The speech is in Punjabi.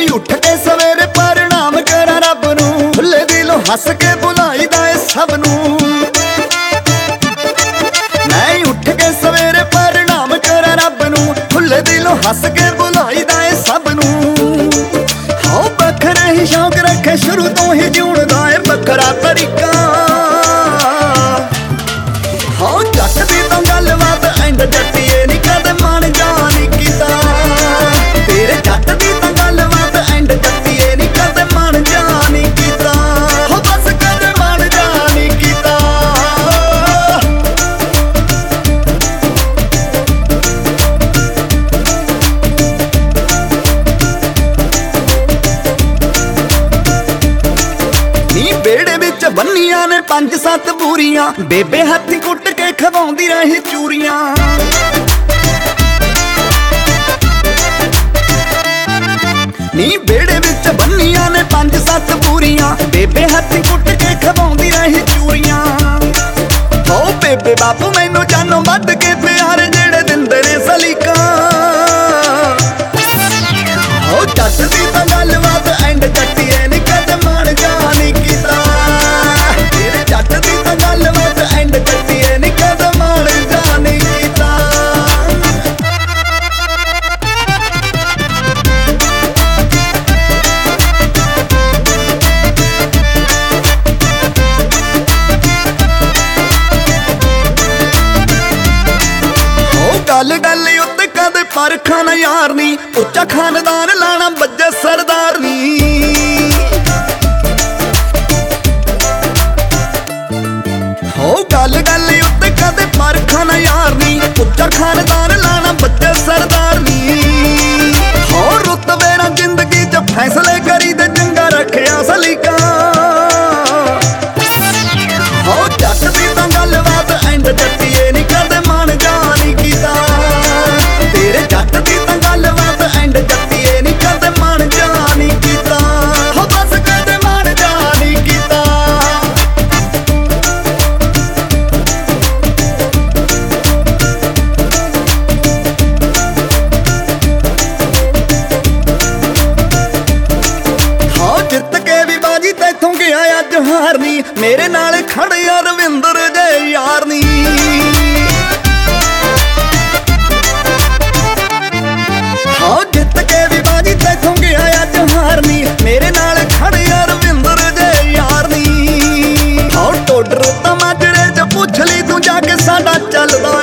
ਕੋਈ ਉੱਠ ਕੇ ਸਵੇਰੇ ਪਰਣਾਮ ਕਰਾਂ ਰੱਬ ਨੂੰ। ਖੁੱਲੇ ਦਿਲ ਹੱਸ ਕੇ ਬੁਲਾਈਦਾ ਏ ਸਭ ਨੂੰ। ਮੈਂ ਉੱਠ ਕੇ ਸਵੇਰੇ ਪਰਣਾਮ ਕਰਾਂ ਰੱਬ ਨੂੰ। ਖੁੱਲੇ ਦਿਲ ਹੱਸ ਕੇ ਬੁਲਾਈਦਾ ਏ ਸਭ ਨੂੰ। ਹਉ ਬਖਰੇ ਹੀ ਸ਼ੌਕ ਰੱਖੇ ਸ਼ੁਰੂ ਤੋਂ ਹੀ ਜਿਉਣ ਦਾ ਏ ਬਖਰਾ ਤਰੀਕਾ। ਹਉ ਜੱਟ ਦੀ ਤਾਂ ਗੱਲਬਾਤ ਐਂਡ ਜੱਟੀਏ। ਵਿੱਚ ਨੇ ਪੰਜ ਸੱਤ ਬੂਰੀਆਂ। ਬੇਬੇ ਹੱਥੀ ਕੁੱਟ ਕੇ ਖਵਾਉਂਦੀ ਰਹੀ ਚੂਰੀਆਂ। ਨੀ ਬੇੜੇ ਵਿੱਚ ਬੰਨੀਆਂ ਨੇ ਪੰਜ ਸੱਤ ਬੂਰੀਆਂ। ਬੇਬੇ ਹੱਥੀ ਕੁੱਟ ਕੇ ਖਵਾਉਂਦੀ ਰਹੀ ਚੂਰੀਆਂ। ਓ ਬੇਬੇ ਬਾਪੂ, ਮੈਨੂੰ ਜਾਨੋਂ ਵੱਧ ਕੇ ਉਹ ਗੱਲ ਗੱਲ ਉੱਤੇ ਕਦੇ ਪਰਖਾਂ ਨਾ ਯਾਰ ਨੀ। ਉੱਚਾ ਖਾਨਦਾਨ ਲਾਣਾ ਬੱਜੇ ਸਰਦਾਰ ਨੀ। ਹੋ ਗੱਲ ਗੱਲ ਉੱਤੇ ਕਦੇ ਪਰਖਾਂ ਨਾ ਯਾਰ ਨੀ। ਉੱਚਾ ਖਾਨਦਾਨ ਲਾਣਾ ਬੱਜੇ ਸਰਦਾਰ ਹਾਂ ਜਿੱਤ ਕੇ ਵੀ ਬਾਜੀ ਤੈਥੋਂ ਗਿਆ ਅੱਜ ਹਾਰਨੀ। ਮੇਰੇ ਨਾਲ ਖੜਿਆ ਰਵਿੰਦਰ ਜੇ ਯਾਰ ਨੀ। ਹਾਂ ਜਿੱਤ ਕੇ ਵੀ ਬਾਜੀ ਤੈਥੋਂ ਗਿਆ ਅੱਜ ਹਾਰਨੀ। ਮੇਰੇ ਨਾਲ ਖੜਿਆ ਰਵਿੰਦਰ ਜੇ ਯਾਰ ਨੀ। ਹਾਂ ਟੋਡਰ ਤਾਂ ਮਾਜਰੇ ਚ ਪੁੱਛ ਲਈ ਤੂੰ ਜਾ ਕੇ ਸਾਡਾ ਚੱਲਦਾ